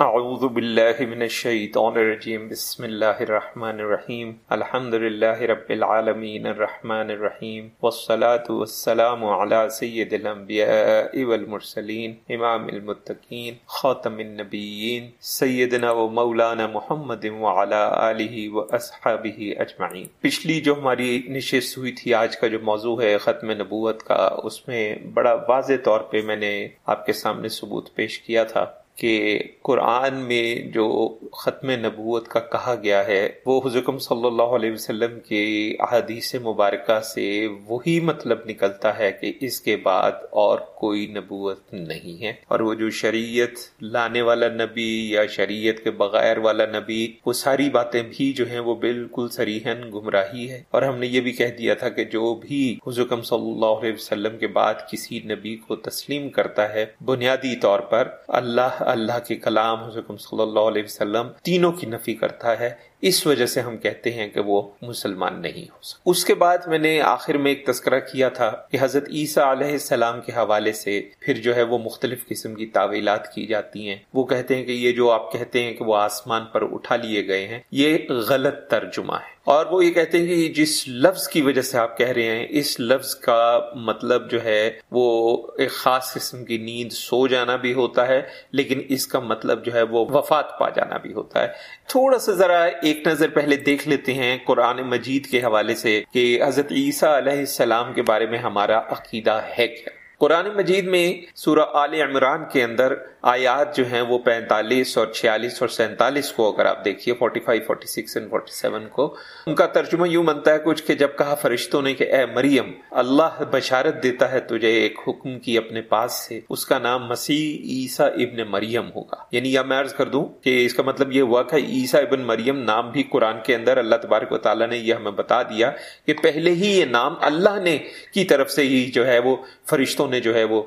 اعوذ باللہ من الشیطان الرجیم بسم اللہ الرحمن الرحیم الحمد للہ رب العالمین الرحمن الرحیم والصلاة والسلام على سید الانبیاء والمرسلین امام المتقین خاتم النبیین سیدنا و مولانا محمد وعلى آلہ و اصحابہ اجمعین پچھلی جو ہماری نشست ہوئی تھی، آج کا جو موضوع ہے ختم نبوت کا، اس میں بڑا واضح طور پہ میں نے آپ کے سامنے ثبوت پیش کیا تھا۔ کہ قرآن میں جو ختم نبوت کا کہا گیا ہے، وہ حضرکم صلی اللہ علیہ وسلم کے احادیث مبارکہ سے وہی مطلب نکلتا ہے کہ اس کے بعد اور کوئی نبوت نہیں ہے۔ اور وہ جو شریعت لانے والا نبی یا شریعت کے بغیر والا نبی، وہ ساری باتیں بھی جو ہیں وہ بالکل سریحن گمراہی ہے۔ اور ہم نے یہ بھی کہہ دیا تھا کہ جو بھی حضرکم صلی اللہ علیہ وسلم کے بعد کسی نبی کو تسلیم کرتا ہے، بنیادی طور پر اللہ اللہ کے کلام حضرت صلی اللہ علیہ وسلم تینوں کی نفی کرتا ہے۔ اس وجہ سے ہم کہتے ہیں کہ وہ مسلمان نہیں ہو سکتا۔ اس کے بعد میں نے آخر میں ایک تذکرہ کیا تھا کہ حضرت عیسیٰ علیہ السلام کے حوالے سے پھر جو ہے وہ مختلف قسم کی تعویلات کی جاتی ہیں۔ وہ کہتے ہیں کہ یہ جو آپ کہتے ہیں کہ وہ آسمان پر اٹھا لیے گئے ہیں، یہ غلط ترجمہ ہے۔ اور وہ یہ کہتے ہیں کہ جس لفظ کی وجہ سے آپ کہہ رہے ہیں، اس لفظ کا مطلب جو ہے وہ ایک خاص قسم کی نیند سو جانا بھی ہوتا ہے، لیکن اس کا مطلب جو ہے وہ وفات پا جانا بھی ہوتا ہے۔ تھوڑا سا ذرا ایک نظر پہلے دیکھ لیتے ہیں قرآن مجید کے حوالے سے کہ حضرت عیسیٰ علیہ السلام کے بارے میں ہمارا عقیدہ ہے کیا۔ قرآن مجید میں سورہ آل عمران کے اندر آیات جو ہیں وہ پینتالیس اور چھیالیس اور سینتالیس کو اگر آپ دیکھیے forty five forty six and forty seven کو، ان کا ترجمہ یوں بنتا ہے کچھ کہ جب کہا فرشتوں نے کہ اے مریم، اللہ بشارت دیتا ہے تجھے ایک حکم کی اپنے پاس سے، اس کا نام مسیح عیسیٰ ابن مریم ہوگا۔ یعنی یا میں عرض کر دوں کہ اس کا مطلب یہ ہوا کہ عیسیٰ ابن مریم نام بھی قرآن کے اندر اللہ تبارک و تعالیٰ نے یہ ہمیں بتا دیا کہ پہلے ہی یہ نام اللہ نے کی طرف سے ہی جو ہے وہ فرشتوں نے جو ہے وہ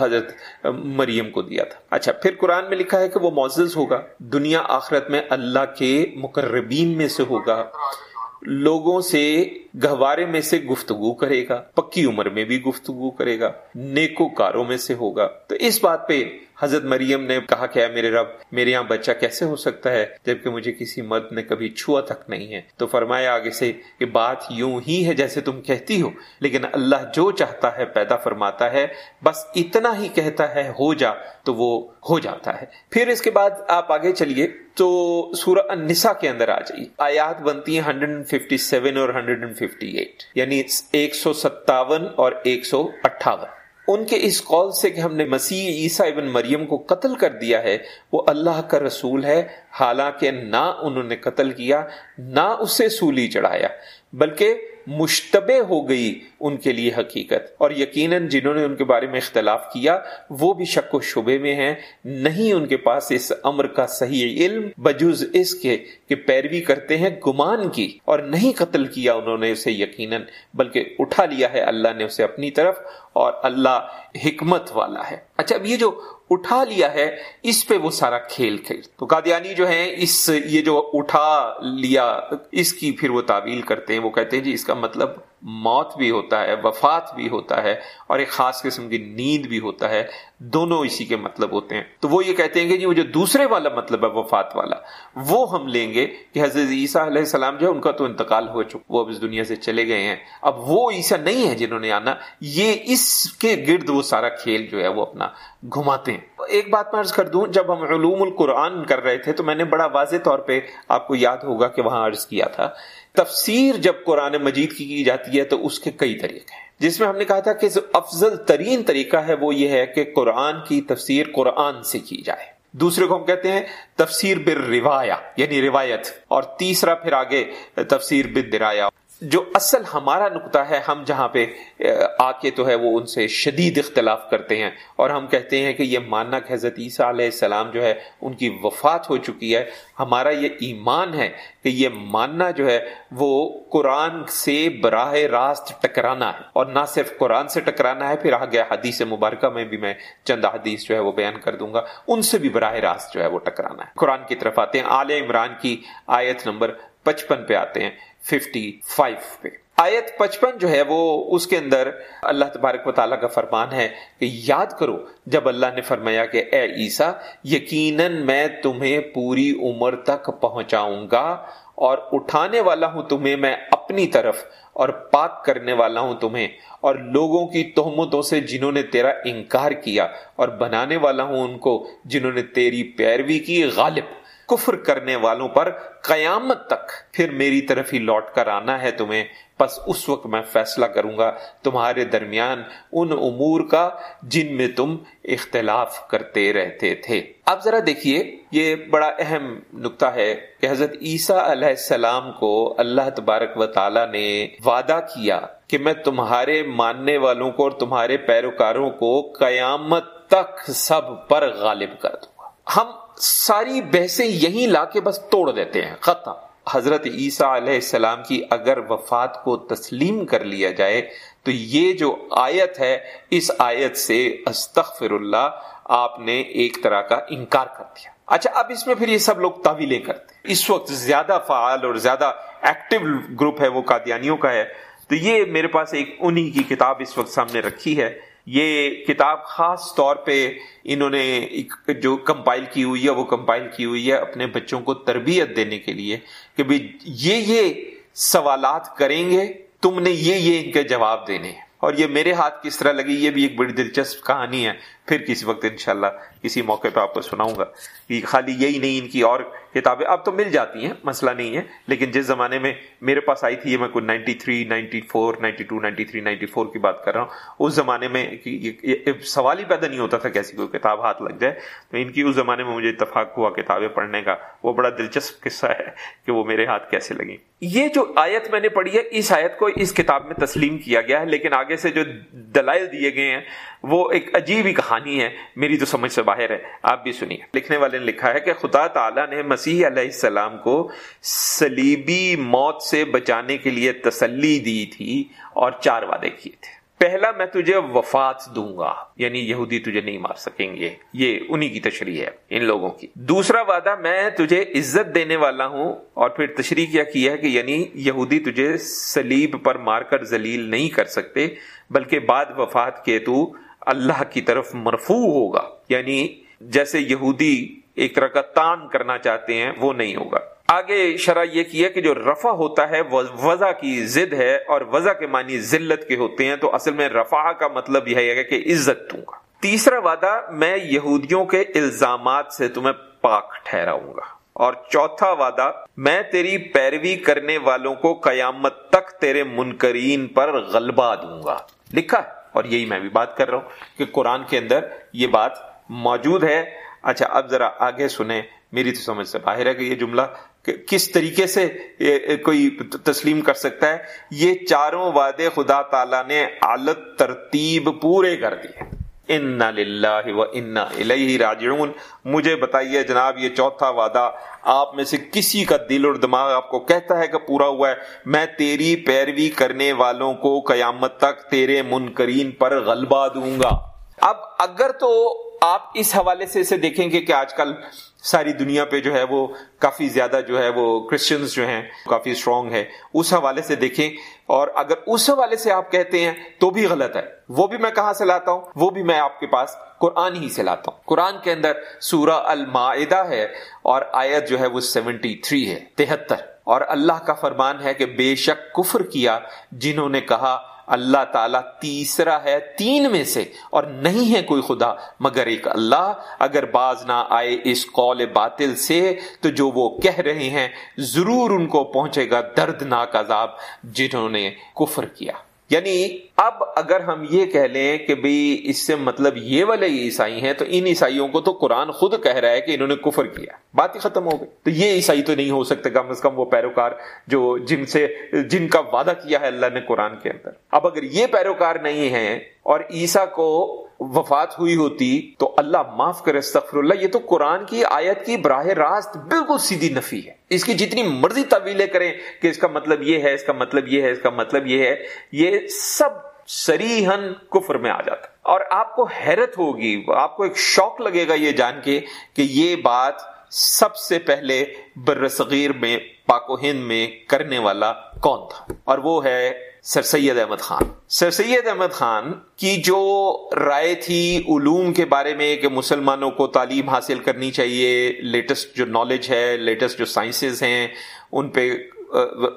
حضرت مریم کو دیا تھا۔ اچھا پھر قرآن میں لکھا ہے کہ وہ معزز ہوگا، دنیا آخرت میں اللہ کے مقربین میں سے ہوگا۔ لوگوں سے گہوارے میں سے گفتگو کرے گا، پکی عمر میں بھی گفتگو کرے گا نیکو کاروں میں سے ہوگا۔ تو اس بات پہ حضرت مریم نے کہا کہ میرے رب، میرے یہاں بچہ کیسے ہو سکتا ہے جبکہ مجھے کسی مرد نے کبھی چھوا تک نہیں ہے؟ تو فرمایا آگے سے کہ بات یوں ہی ہے جیسے تم کہتی ہو، لیکن اللہ جو چاہتا ہے پیدا فرماتا ہے، بس اتنا ہی کہتا ہے ہو جا، تو وہ ہو جاتا ہے۔ پھر اس کے بعد آپ آگے چلیے تو سورہ النساء کے اندر آ جائیے۔ آیات بنتی ہیں 157 اور 158 یعنی ایک سو ستاون اور ایک سو اٹھاون. ان کے اس قول سے کہ ہم نے مسیح عیسیٰ ابن مریم کو قتل کر دیا ہے، وہ اللہ کا رسول ہے، حالانکہ نہ انہوں نے قتل کیا، نہ اسے سولی چڑھایا، بلکہ مشتبہ ہو گئی ان کے لیے حقیقت۔ اور یقیناً جنہوں نے ان کے بارے میں اختلاف کیا، وہ بھی شک و شبے میں ہیں۔ نہیں ان کے پاس اس امر کا صحیح علم، بجز اس کے کہ پیروی کرتے ہیں گمان کی۔ اور نہیں قتل کیا انہوں نے اسے یقیناً، بلکہ اٹھا لیا ہے۔ اللہ نے اسے اپنی طرف اور اللہ حکمت والا ہے۔ اچھا اب یہ جو اٹھا لیا ہے، اس پہ وہ سارا کھیل کھیل۔ تو قادیانی جو ہیں، اس یہ جو اٹھا لیا، اس کی پھر وہ تعویل کرتے ہیں، وہ کہتے ہیں جی اس کا مطلب موت بھی ہوتا ہے، وفات بھی ہوتا ہے اور ایک خاص قسم کی نیند بھی ہوتا ہے، دونوں اسی کے مطلب ہوتے ہیں۔ تو وہ یہ کہتے ہیں کہ جی وہ جو دوسرے والا مطلب ہے، وفات والا، وہ ہم لیں گے کہ حضرت عیسیٰ علیہ السلام جو ہے، ان کا تو انتقال ہو چکا، وہ اب اس دنیا سے چلے گئے ہیں۔ اب وہ عیسیٰ نہیں ہے جنہوں نے آنا، یہ اس کے گرد وہ سارا کھیل جو ہے، وہ اپنا گھماتے ہیں۔ ایک بات میں عرض کر دوں، جب ہم علوم القرآن کر رہے تھے تو میں نے بڑا واضح طور پہ آپ کو یاد ہوگا کہ وہاں عرض کیا تھا تفسیر جب قرآن مجید کی کی جاتی ہے تو اس کے کئی طریقے ہیں۔ جس میں ہم نے کہا تھا کہ افضل ترین طریقہ ہے وہ یہ ہے کہ قرآن کی تفسیر قرآن سے کی جائے۔ دوسرے کو ہم کہتے ہیں تفسیر بر روایا یعنی روایت۔ اور تیسرا پھر آگے تفسیر بر درایا جو اصل ہمارا نقطہ ہے، ہم جہاں پہ، آ کے تو ہے، وہ ان سے شدید اختلاف کرتے ہیں۔ اور ہم کہتے ہیں کہ یہ ماننا کہ حضرت عیسیٰ علیہ السلام جو ہے، ان کی وفات ہو چکی ہے۔ ہمارا یہ ایمان ہے کہ یہ ماننا جو ہے، وہ قرآن سے براہ راست ٹکرانا ہے۔ اور نہ صرف قرآن سے ٹکرانا ہے، پھر آگے حدیث مبارکہ، میں بھی میں چند حدیث جو ہے وہ بیان کر دوں گا۔ ان سے بھی براہ راست جو ہے وہ ٹکرانا ہے۔ قرآن کی طرف آتے ہیں۔ آل عمران کی آیت نمبر پچپن پہ آتے ہیں۔ ففٹی فائیو پہ۔ آیت پچپن جو ہے وہ اس کے اندر اللہ تبارک و تعالیٰ کا فرمان ہے کہ یاد کرو جب اللہ نے فرمایا کہ اے عیسیٰ، یقیناً میں تمہیں پوری عمر تک پہنچاؤں گا اور اٹھانے والا ہوں تمہیں میں اپنی طرف اور پاک کرنے والا ہوں تمہیں اور لوگوں کی تہمتوں سے جنہوں نے تیرا انکار کیا اور بنانے والا ہوں ان کو جنہوں نے تیری پیروی کی، غالب۔ کفر کرنے والوں پر قیامت تک پھر میری طرف ہی لوٹ کر آنا ہے تمہیں۔ پس اس وقت میں فیصلہ کروں گا تمہارے درمیان ان امور کا جن میں تم اختلاف کرتے رہتے تھے۔ اب ذرا دیکھیے، یہ بڑا اہم نقطہ ہے کہ حضرت عیسیٰ علیہ السلام کو اللہ تبارک و تعالی نے وعدہ کیا کہ میں تمہارے ماننے والوں کو اور تمہارے پیروکاروں کو قیامت تک سب پر غالب کر دوں گا۔ ہم ساری بحثیں یہیں لا کے بس توڑ دیتے ہیں۔ ختم حضرت عیسیٰ علیہ السلام کی اگر وفات کو تسلیم کر لیا جائے، تو یہ جو آیت ہے، اس آیت سے استغفر اللہ آپ نے ایک طرح کا انکار کر دیا۔ اچھا اب اس میں پھر یہ سب لوگ تعویلیں کرتے اس وقت زیادہ فعال اور زیادہ ایکٹیو گروپ ہے وہ قادیانیوں کا ہے۔ تو یہ میرے پاس ایک انہی کی کتاب اس وقت سامنے رکھی ہے۔ یہ کتاب خاص طور پہ انہوں نے جو کمپائل کی ہوئی ہے، وہ کمپائل کی ہوئی ہے اپنے بچوں کو تربیت دینے کے لیے کہ بھی یہ یہ سوالات کریں گے، تم نے یہ یہ ان کے جواب دینے ہیں۔ اور یہ میرے ہاتھ کس طرح لگی، یہ بھی ایک بڑی دلچسپ کہانی ہے۔ پھر کسی وقت انشاءاللہ کسی موقع پہ آپ کو سناؤں گا کہ خالی یہی نہیں، ان کی اور کتابیں اب تو مل جاتی ہیں، مسئلہ نہیں ہے، لیکن جس زمانے میں میرے پاس آئی تھی، یہ میں کوئی ninety three ninety four ninety two ninety three ninety four کی بات کر رہا ہوں، اس زمانے میں سوال ہی پیدا نہیں ہوتا تھا کیسی کوئی کتاب ہاتھ لگ جائے، تو ان کی اس زمانے میں مجھے اتفاق ہوا کتابیں پڑھنے کا، وہ بڑا دلچسپ قصہ ہے کہ وہ میرے ہاتھ کیسے لگی یہ جو آیت میں نے پڑھی ہے، اس آیت کو اس کتاب میں تسلیم کیا گیا ہے، لیکن آگے سے جو دلائل دیے گئے ہیں، وہ ایک عجیب ہی کہانی ہے، میری تو سمجھ سے باہر ہے۔ آپ بھی سنیے۔ لکھنے والے نے لکھا ہے کہ خدا تعالیٰ نے مسیح علیہ السلام کو سلیبی موت سے بچانے کے لیے تسلی دی تھی اور چار وعدے کیے تھے۔ پہلا، میں تجھے وفات دوں گا یعنی یہودی تجھے نہیں مار سکیں گے۔ یہ انہی کی تشریح ہے، ان لوگوں کی۔ دوسرا وعدہ، میں تجھے عزت دینے والا ہوں۔ اور پھر تشریح کیا کیا ہے کہ یعنی یہودی تجھے سلیب پر مار کر ذلیل نہیں کر سکتے، بلکہ بعد وفات کے تو اللہ کی طرف مرفوع ہوگا۔ یعنی جیسے یہودی ایک طرح کا تان کرنا چاہتے ہیں، وہ نہیں ہوگا۔ آگے شرح یہ کیا کہ جو رفع ہوتا ہے، وہ وضع کی ضد ہے اور وضع کے معنی ذلت کے ہوتے ہیں۔ تو اصل میں رفع کا مطلب یہ ہے کہ عزت دوں گا۔ تیسرا وعدہ، میں یہودیوں کے الزامات سے تمہیں پاک ٹھہراؤں گا۔ اور چوتھا وعدہ، میں تیری پیروی کرنے والوں کو قیامت تک تیرے منکرین پر غلبہ دوں گا۔ لکھا ہے۔ اور یہی میں بھی بات کر رہا ہوں کہ قرآن کے اندر یہ بات موجود ہے۔ اچھا اب ذرا آگے سنیں۔ میری تو سمجھ سے باہر ہے کہ یہ جملہ کس طریقے سے کوئی تسلیم کر سکتا ہے۔ یہ چاروں وعدے خدا تعالی نے عالت ترتیب پورے کر دیے۔ و راجعون۔ مجھے بتائیے جناب، یہ چوتھا وعدہ آپ میں سے کسی کا دل اور دماغ آپ کو کہتا ہے کہ پورا ہوا ہے؟ میں تیری پیروی کرنے والوں کو قیامت تک تیرے منکرین پر غلبہ دوں گا۔ اب اگر تو آپ اس حوالے سے اسے دیکھیں گے کہ آج کل ساری دنیا پہ جو ہے وہ کافی زیادہ جو ہے وہ کرسچنز جو ہیں کافی اسٹرانگ ہے۔ اس حوالے سے دیکھیں اور اگر اس حوالے سے آپ کہتے ہیں تو بھی غلط ہے۔ وہ بھی میں کہاں سے لاتا ہوں؟ وہ بھی میں آپ کے پاس قرآن ہی سے لاتا ہوں۔ قرآن کے اندر سورہ المائدہ ہے اور آیت جو ہے وہ سیونٹی تھری ہے، تہتر۔ اور اللہ کا فرمان ہے کہ بے شک کفر کیا جنہوں نے کہا اللہ تعالیٰ تیسرا ہے، تین میں سے، اور نہیں ہے کوئی خدا مگر ایک اللہ۔ اگر باز نہ آئے اس قول باطل سے، تو جو وہ کہہ رہے ہیں، ضرور ان کو پہنچے گا دردناک عذاب جنہوں نے کفر کیا۔ یعنی اب اگر ہم یہ کہہ لیں کہ بھئی اس سے مطلب یہ والے عیسائی ہیں تو ان عیسائیوں کو تو قرآن خود کہہ رہا ہے کہ انہوں نے کفر کیا بات ہی ختم ہو گئی۔ تو یہ عیسائی تو نہیں ہو سکتے، کم از کم وہ پیروکار جو جن سے، جن کا وعدہ کیا ہے اللہ نے قرآن کے اندر۔ اب اگر یہ پیروکار نہیں ہیں اور عیسا کو وفات ہوئی ہوتی تو اللہ معاف کرے، استغفر اللہ، یہ تو قرآن کی آیت کی براہ راست بالکل سیدھی نفی ہے۔ اس کی جتنی مرضی طویلیں کریں کہ اس کا مطلب یہ ہے، اس کا مطلب یہ ہے، اس کا مطلب یہ ہے، یہ سب سریحن کفر میں آ جاتا اور آپ کو حیرت ہوگی، آپ کو ایک شوق لگے گا یہ جان کے کہ یہ بات سب سے پہلے برصغیر میں پاک و ہند میں کرنے والا کون تھا؟ اور وہ ہے سر سید احمد خان۔ سر سید احمد خان کی جو رائے تھی علوم کے بارے میں کہ مسلمانوں کو تعلیم حاصل کرنی چاہیے لیٹسٹ جو نالج ہے لیٹسٹ جو سائنسز ہیں، ان پہ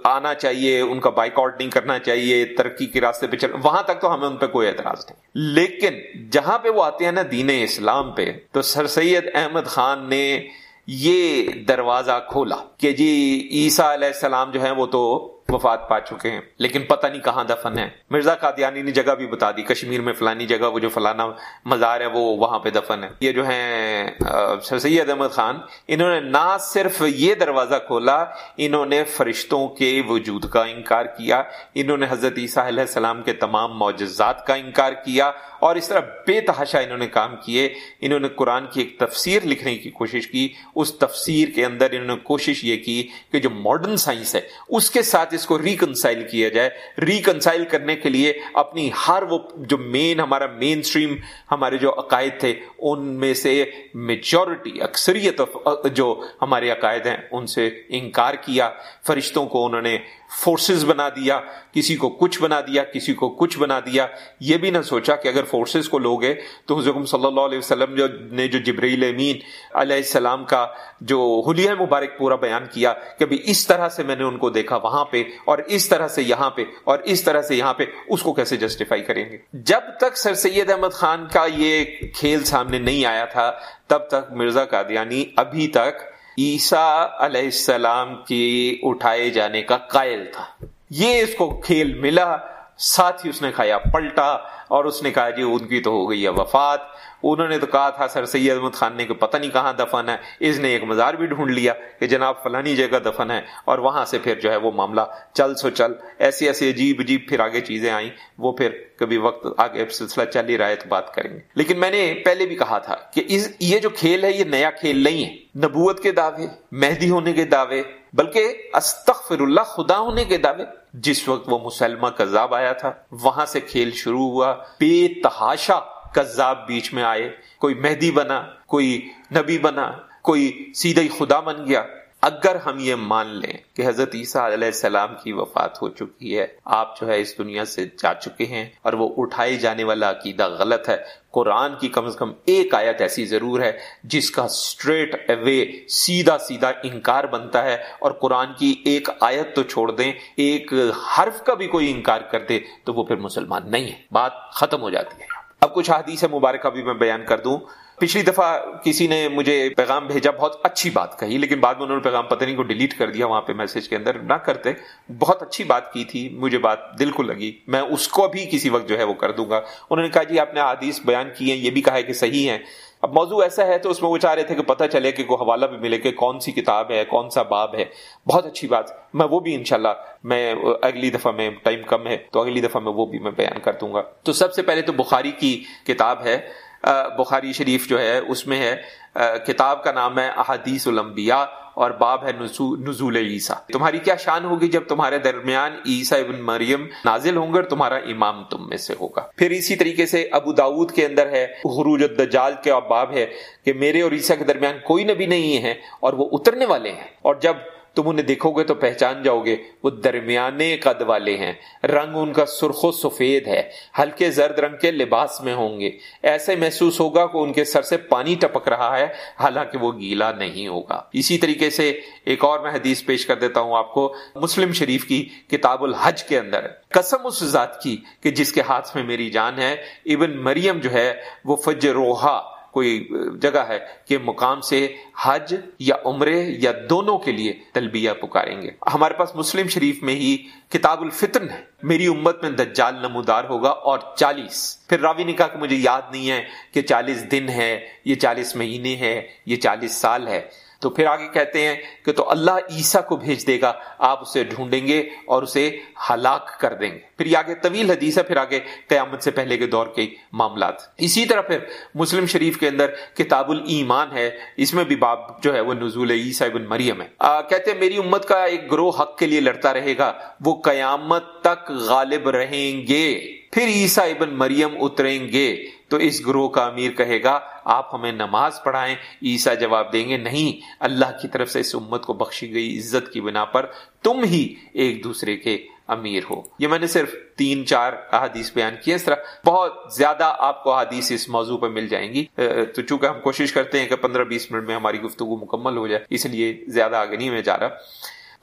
آنا چاہیے، ان کا بائک آؤٹ نہیں کرنا چاہیے، ترقی کے راستے پہ چل، وہاں تک تو ہمیں ان پہ کوئی اعتراض نہیں۔ لیکن جہاں پہ وہ آتے ہیں نا دین اسلام پہ، تو سر سید احمد خان نے یہ دروازہ کھولا کہ جی عیسیٰ علیہ السلام جو ہیں وہ تو وفات پا چکے ہیں۔ لیکن پتہ نہیں کہاں دفن ہے مرزا قادیانی نے جگہ بھی بتا دی۔ کشمیر میں فلانی جگہ، وہ جو فلانا مزار ہے، وہ وہاں پہ دفن ہے۔ یہ جو ہیں سر سید احمد خان، انہوں نے نہ صرف یہ دروازہ کھولا، انہوں نے فرشتوں کے وجود کا انکار کیا۔ انہوں نے حضرت عیسیٰ علیہ السلام کے تمام معجزات کا انکار کیا۔ اور اس طرح بے تحاشا انہوں نے کام کیے۔ انہوں نے قرآن کی ایک تفسیر لکھنے کی کوشش کی۔ اس تفسیر کے اندر انہوں نے کوشش یہ کی کہ جو ماڈرن سائنس ہے، اس کے ساتھ اس کو ریکنسائل کیا جائے ریکنسائل کرنے کے لیے اپنی ہر وہ جو مین ہمارا مین سٹریم ہمارے جو عقائد تھے، ان میں سے میچورٹی اکثریت، جو ہمارے عقائد ہیں، ان سے انکار کیا، فرشتوں کو انہوں نے فورسز بنا دیا، کسی کو کچھ بنا دیا، کسی کو کچھ بنا دیا۔ یہ بھی نہ سوچا کہ اگر فورسز کو لوگے تو حضرت صلی اللہ علیہ وسلم جو نے جو جبریل امین علیہ السلام کا جو حلیہ مبارک پورا بیان کیا کہ بھی اس طرح سے میں نے ان کو دیکھا وہاں پہ اور اس طرح سے یہاں پہ اور اس طرح سے یہاں پہ، اس کو کیسے جسٹیفائی کریں گے؟ جب تک سر سید احمد خان کا یہ کھیل سامنے نہیں آیا تھا، تب تک مرزا قادیانی ابھی تک عیسیٰ علیہ السلام کے اٹھائے جانے کا قائل تھا۔ یہ اس کو کھیل ملا ساتھ ہی اس نے کھایا، پلٹا اور اس نے کہا جی ان کی تو ہو گئی ہے وفات۔ انہوں نے تو کہا تھا، سر سید احمد خان نے کہ پتہ نہیں کہاں دفن ہے۔ اس نے ایک مزار بھی ڈھونڈ لیا کہ جناب فلانی جگہ دفن ہے اور وہاں سے پھر جو ہے وہ معاملہ چل سو چل۔ ایسی ایسی عجیب عجیب پھر آگے چیزیں آئیں۔ وہ پھر کبھی وقت آگے سلسلہ چل ہی رہا ہے تو بات کریں گے۔ لیکن میں نے پہلے بھی کہا تھا کہ اس، یہ جو کھیل ہے، یہ نیا کھیل نہیں ہے۔ نبوت کے دعوے، مہدی ہونے کے دعوے بلکہ استغفر اللہ خدا ہونے کے دعوے جس وقت وہ مسلمہ کذاب آیا تھا، وہاں سے کھیل شروع ہوا، بے تحاشا کذاب بیچ میں آئے، کوئی مہدی بنا، کوئی نبی بنا، کوئی سیدھا خدا بن گیا۔ اگر ہم یہ مان لیں کہ حضرت عیسیٰ علیہ السلام کی وفات ہو چکی ہے، آپ جو ہے اس دنیا سے جا چکے ہیں اور وہ اٹھائے جانے والا عقیدہ غلط ہے۔ قرآن کی کم از کم ایک آیت ایسی ضرور ہے جس کا اسٹریٹ اوے سیدھا سیدھا انکار بنتا ہے۔ اور قرآن کی ایک آیت تو چھوڑ دیں، ایک حرف کا بھی کوئی انکار کر دے تو وہ پھر مسلمان نہیں ہے۔ بات ختم ہو جاتی ہے۔ اب کچھ حدیث مبارکہ بھی میں بیان کر دوں۔ پچھلی دفعہ کسی نے مجھے پیغام بھیجا، بہت اچھی بات کہی، لیکن بعد میں انہوں نے پیغام پتہ نہیں کو ڈیلیٹ کر دیا، وہاں پہ میسج کے اندر نہ کرتے۔ بہت اچھی بات کی تھی، مجھے بات دل کو لگی، میں اس کو بھی کسی وقت جو ہے وہ کر دوں گا۔ انہوں نے کہا جی آپ نے حدیث بیان کی ہیں، یہ بھی کہا ہے کہ صحیح ہیں۔ اب موضوع ایسا ہے تو اس میں وہ چاہ رہے تھے کہ پتہ چلے کہ کوئی حوالہ بھی ملے کہ کون سی کتاب ہے، کون سا باب ہے۔ بہت اچھی بات۔ میں وہ بھی انشاءاللہ، میں اگلی دفعہ میں ٹائم کم ہے تو اگلی دفعہ میں وہ بھی میں بیان کر دوں گا۔ تو سب سے پہلے تو بخاری کی کتاب ہے۔ بخاری شریف جو ہے، اس میں ہے۔ کتاب کا نام ہے احادیث الانبیاء۔ اور باب ہے نزول عیسیٰ۔ تمہاری کیا شان ہوگی جب تمہارے درمیان عیسیٰ ابن مریم نازل ہوں گے اور تمہارا امام تم میں سے ہوگا۔ پھر اسی طریقے سے ابو داود کے اندر ہے غروج الدجال کے باب ہے کہ میرے اور عیسیٰ کے درمیان کوئی نبی نہیں ہے اور وہ اترنے والے ہیں۔ اور جب تم انہیں دیکھو گے تو پہچان جاؤ گے، وہ درمیانے قد والے ہیں۔ رنگ ان کا سرخ و سفید ہے، ہلکے زرد رنگ کے لباس میں ہوں گے۔ ایسے محسوس ہوگا کہ ان کے سر سے پانی ٹپک رہا ہے، حالانکہ وہ گیلا نہیں ہوگا۔ اسی طریقے سے ایک اور میں حدیث پیش کر دیتا ہوں آپ کو، مسلم شریف کی کتاب الحج کے اندر۔ قسم اس ذات کی کہ جس کے ہاتھ میں میری جان ہے، ابن مریم جو ہے، وہ فجروہا کوئی جگہ ہے کہ مقام سے حج یا عمرے یا دونوں کے لیے تلبیہ پکاریں گے۔ ہمارے پاس مسلم شریف میں ہی کتاب الفطن ہے۔ میری امت میں دجال نمودار ہوگا اور چالیس۔ پھر راوی نے کہا کہ مجھے یاد نہیں ہے کہ چالیس دن ہے یہ چالیس مہینے ہے یہ چالیس سال ہے تو پھر آگے کہتے ہیں کہ تو اللہ عیسیٰ کو بھیج دے گا آپ اسے ڈھونڈیں گے اور اسے ہلاک کر دیں گے۔ پھر یہ آگے طویل حدیث ہے پھر آگے قیامت سے پہلے کے دور کے معاملات۔ اسی طرح پھر مسلم شریف کے اندر کتاب الایمان ہے اس میں بھی باب جو ہے وہ نزول عیسیٰ ابن مریم ہے۔ آ, کہتے ہیں میری امت کا ایک گروہ حق کے لیے لڑتا رہے گا وہ قیامت تک غالب رہیں گے۔ پھر عیسیٰ ابن مریم اتریں گے تو اس گروہ کا امیر کہے گا، آپ ہمیں نماز پڑھائیں۔ عیسیٰ جواب دیں گے، نہیں، اللہ کی طرف سے اس امت کو بخشی گئی عزت کی بنا پر تم ہی ایک دوسرے کے امیر ہو۔ یہ میں نے صرف تین چار احادیث بیان کی اس طرح بہت زیادہ آپ کو احادیث اس موضوع پہ مل جائیں گی۔ تو چونکہ ہم کوشش کرتے ہیں کہ پندرہ بیس منٹ میں ہماری گفتگو مکمل ہو جائے، اس لیے زیادہ آگے نہیں میں جا رہا۔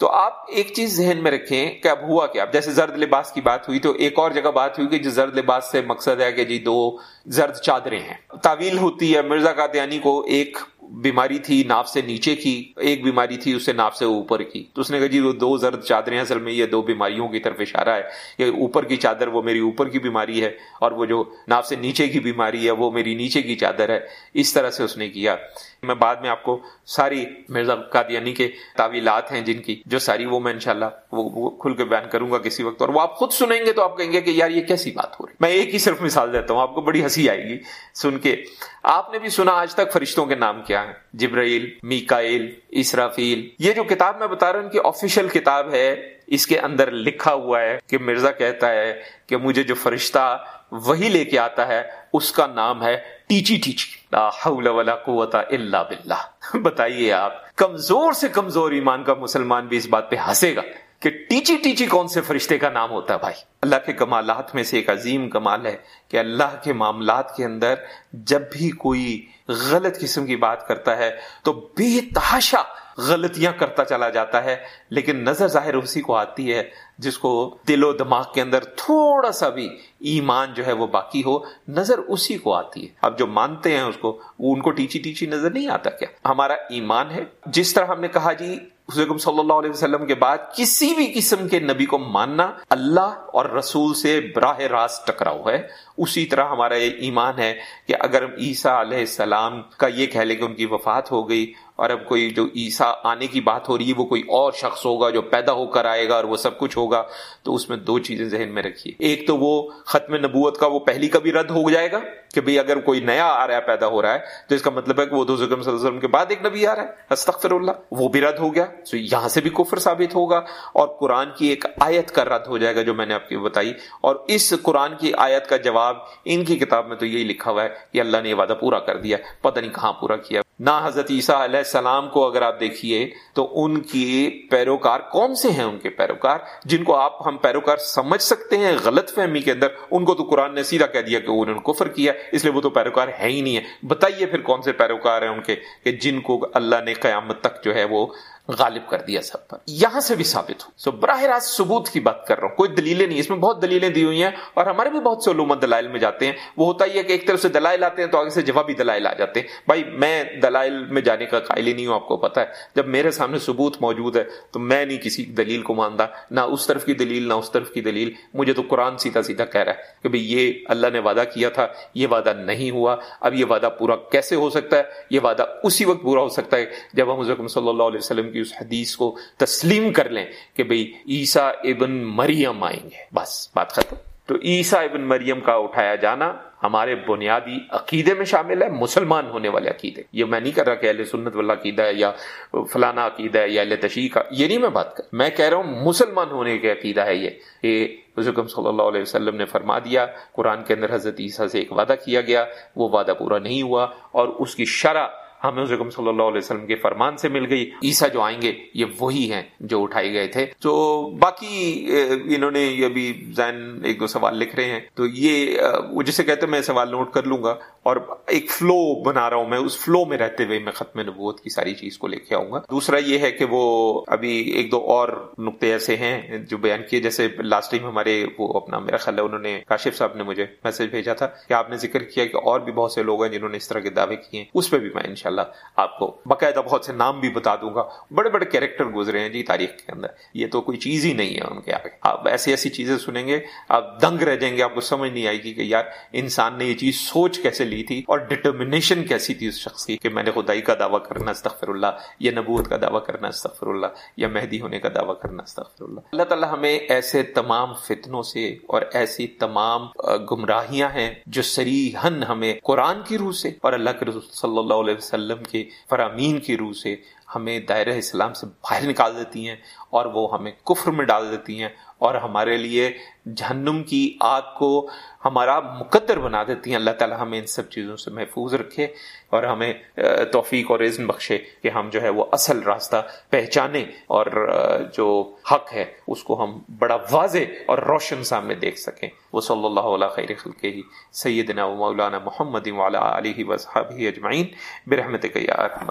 تو آپ ایک چیز ذہن میں رکھیں کہ اب ہوا کیا؟ اب جیسے زرد لباس کی بات ہوئی تو ایک اور جگہ بات ہوئی کہ جو زرد لباس سے مقصد ہے کہ جی دو زرد چادریں ہیں۔ تعویل ہوتی ہے مرزا قادیانی کو ایک بیماری تھی، ناف سے نیچے کی، ایک بیماری تھی، اس سے ناف سے اوپر کی۔ تو اس نے کہا جی وہ دو زرد چادریں اصل میں، یہ دو بیماریوں کی طرف اشارہ ہے۔ کہ اوپر کی چادر، وہ میری اوپر کی بیماری ہے، اور وہ جو ناف سے نیچے کی بیماری ہے، وہ میری نیچے کی چادر ہے۔ اس طرح سے اس نے کیا۔ میں بعد میں آپ کو ساری مرزا قادیانی کے تعویلات ہیں جن کی، جو ساری وہ میں انشاءاللہ وہ کھل کے بیان کروں گا کسی وقت۔ اور وہ آپ خود سنیں گے تو آپ کہیں گے کہ یار یہ کیسی بات ہو رہی میں ایک ہی صرف مثال دیتا ہوں، آپ کو بڑی ہنسی آئے گی۔ سن کے، آپ نے بھی سنا آج تک فرشتوں کے نام کی۔ کیا ہیں جبرائیل میکائل اسرافیل۔ یہ جو کتاب میں بتا رہا ہوں ان کی آفیشیل کتاب ہے، اس کے اندر لکھا ہوا ہے کہ مرزا کہتا ہے کہ مجھے جو فرشتہ وہی لے کے آتا ہے، اس کا نام ہے ٹیچی ٹیچی۔ لا حول ولا قوت الا باللہ۔ بتائیے آپ، کمزور سے کمزور ایمان کا مسلمان بھی اس بات پہ ہنسے گا۔ کہ ٹیچی ٹیچی کون سے فرشتے کا نام ہوتا ہے بھائی؟ اللہ کے کمالات میں سے ایک عظیم کمال ہے کہ اللہ کے معاملات کے اندر جب بھی کوئی غلط قسم کی بات کرتا ہے تو بے تحاشا غلطیاں کرتا چلا جاتا ہے، لیکن نظر ظاہر اسی کو آتی ہے جس کو دل و دماغ کے اندر تھوڑا سا بھی ایمان جو ہے وہ باقی ہو، نظر اسی کو آتی ہے۔ اب جو مانتے ہیں اس کو ان کو ٹیچی ٹیچی نظر نہیں آتا کیا؟ ہمارا ایمان ہے۔ جس طرح ہم نے کہا جی صلی اللہ علیہ وسلم کے بعد کسی بھی قسم کے نبی کو ماننا اللہ اور رسول سے براہ راست ٹکراؤ ہے۔ اسی طرح ہمارا یہ ایمان ہے کہ اگر عیسیٰ علیہ السلام کا یہ کہہ لے کہ ان کی وفات ہو گئی اور اب کوئی جو عیسیٰ آنے کی بات ہو رہی ہے، وہ کوئی اور شخص ہوگا جو پیدا ہو کر آئے گا اور وہ سب کچھ ہوگا، تو اس میں دو چیزیں ذہن میں رکھیے۔ ایک تو وہ ختم نبوت کا وہ پہلی کا بھی رد ہو جائے گا کہ بھئی اگر کوئی نیا آ رہا ہے، پیدا ہو رہا ہے، تو اس کا مطلب ہے کہ وہ تو صلی اللہ علیہ وسلم کے بعد ایک نبی آ رہا ہے۔ استغفر اللہ، وہ بھی رد ہو گیا۔ تو یہاں سے بھی کفر ثابت ہوگا اور قرآن کی ایک آیت کا رد ہو جائے گا جو میں نے آپ کو بتائی۔ اور اس قرآن کی آیت کا جواب ان کی کتاب میں تو یہی لکھا ہوا ہے کہ اللہ نے یہ وعدہ پورا کر دیا، پتہ نہیں کہاں پورا کیا۔ نہ حضرت عیسیٰ علیہ السلام کو اگر آپ دیکھیے تو ان کی پیروکار کون سے ہیں ان کے پیروکار؟ جن کو آپ ہم پیروکار سمجھ سکتے ہیں غلط فہمی کے اندر، ان کو تو قرآن نے سیدھا کہہ دیا کہ انہوں نے کفر کیا، اس لیے وہ تو پیروکار ہے ہی نہیں ہے بتائیے پھر کون سے پیروکار ہیں ان کے کہ جن کو اللہ نے قیامت تک جو ہے وہ غالب کر دیا سب پر۔ یہاں سے بھی ثابت ہو۔ سو براہ راست ثبوت کی بات کر رہا ہوں۔ کوئی دلیلیں نہیں، اس میں بہت دلیلیں دی ہوئی ہیں اور ہمارے بھی بہت سے علومت دلائل میں جاتے ہیں۔ وہ ہوتا ہی ہے کہ ایک طرف سے دلائل آتے ہیں تو آگے سے جوابی دلائل آ جاتے ہیں۔ بھائی، میں دلائل میں جانے کا قائل ہی نہیں ہوں، آپ کو پتا ہے۔ جب میرے سامنے ثبوت موجود ہے تو میں نہیں کسی دلیل کو مانتا، نہ اس طرف کی دلیل، نہ اس طرف کی دلیل۔ مجھے تو قرآن سیدھا سیدھا کہہ رہا ہے کہ بھئی یہ اللہ نے وعدہ کیا تھا، یہ وعدہ نہیں ہوا۔ اب یہ وعدہ پورا کیسے ہو سکتا ہے؟ یہ وعدہ اسی وقت پورا ہو سکتا ہے جب ہم حضرت صلی اللہ علیہ وسلم کی اس حدیث کو تسلیم کر لیں کہ بھئی عیسیٰ ابن مریم آئیں گے۔ بس، بات ختم۔ تو عیسیٰ ابن مریم کا اٹھایا جانا ہمارے بنیادی عقیدے میں شامل ہے، مسلمان ہونے والے عقیدے۔ یہ میں نہیں کر رہا کہ اہل سنت والا عقیدہ ہے یا فلانا عقیدہ ہے یا اہل تشیع کا، یہ نہیں میں بات کر میں کہہ رہا ہوں مسلمان ہونے کے عقیدہ ہے یہ۔ کہ حضرت صلی اللہ علیہ وسلم نے فرما دیا، قرآن کے اندر حضرت عیسیٰ سے ایک وعدہ کیا گیا، وہ وعدہ پورا نہیں ہوا اور اس کی شرح ہمیں حضرت صلی اللہ علیہ وسلم کے فرمان سے مل گئی۔ عیسیٰ جو آئیں گے، یہ وہی ہیں جو اٹھائے گئے تھے۔ تو باقی انہوں نے یہ بھی زین ایک دو سوال لکھ رہے ہیں۔ تو یہ جسے کہتے ہیں، میں سوال نوٹ کر لوں گا۔ اور ایک فلو بنا رہا ہوں میں، اس فلو میں رہتے ہوئے میں ختم نبوت کی ساری چیز کو لے کے آؤں گا۔ دوسرا یہ ہے کہ وہ ابھی ایک دو اور نقطے ایسے ہیں جو بیان کیے۔ جیسے لاسٹ ٹائم ہمارے وہ اپنا، میرا خیال ہے، انہوں نے، کاشف صاحب نے مجھے میسج بھیجا تھا کہ آپ نے ذکر کیا کہ اور بھی بہت سے لوگ ہیں جنہوں نے اس طرح کے دعوے کیے ہیں۔ اس پہ بھی میں ان انشاءاللہ آپ کو باقاعدہ بہت سے نام بھی بتا دوں گا۔ بڑے بڑے کیریکٹر گزرے ہیں جی تاریخ کے اندر۔ یہ تو کوئی چیز ہی نہیں ہے ان کے آگے۔ آپ ایسی ایسی چیزیں سنیں گے، آپ دنگ رہ جائیں گے، آپ کو سمجھ نہیں آئے گی کہ یار انسان نے یہ چیز سوچ کیسے لی تھی اور ڈٹرمنیشن کیسی تھی اس شخص کی کہ میں نے خدائی کا دعویٰ کرنا استغفر اللہ یا نبوت کا دعویٰ کرنا استغفر اللہ یا مہدی ہونے کا دعویٰ کرنا استغفر اللہ اللہ تعالیٰ ہمیں ایسے تمام فتنوں سے اور ایسی تمام گمراہیاں ہیں جو سریحن ہمیں قرآن کی روح سے اور اللہ کے رسول صلی اللہ علیہ وسلم کے فرامین کی روح سے ہمیں دائرہ اسلام سے باہر نکال دیتی ہیں اور وہ ہمیں کفر میں ڈال دیتی ہیں اور ہمارے لیے جہنم کی آگ کو ہمارا مقدر بنا دیتی ہیں۔ اللہ تعالیٰ ہمیں ان سب چیزوں سے محفوظ رکھے اور ہمیں توفیق اور عزم بخشے کہ ہم جو ہے وہ اصل راستہ پہچانیں اور جو حق ہے اس کو ہم بڑا واضح اور روشن سامنے دیکھ سکیں۔ وہ صلی اللہ علیہ خیر خلق ہی سیدنا و مولانا محمد علیہ وصحابہ اجمعین۔ برحمتک یا ارحم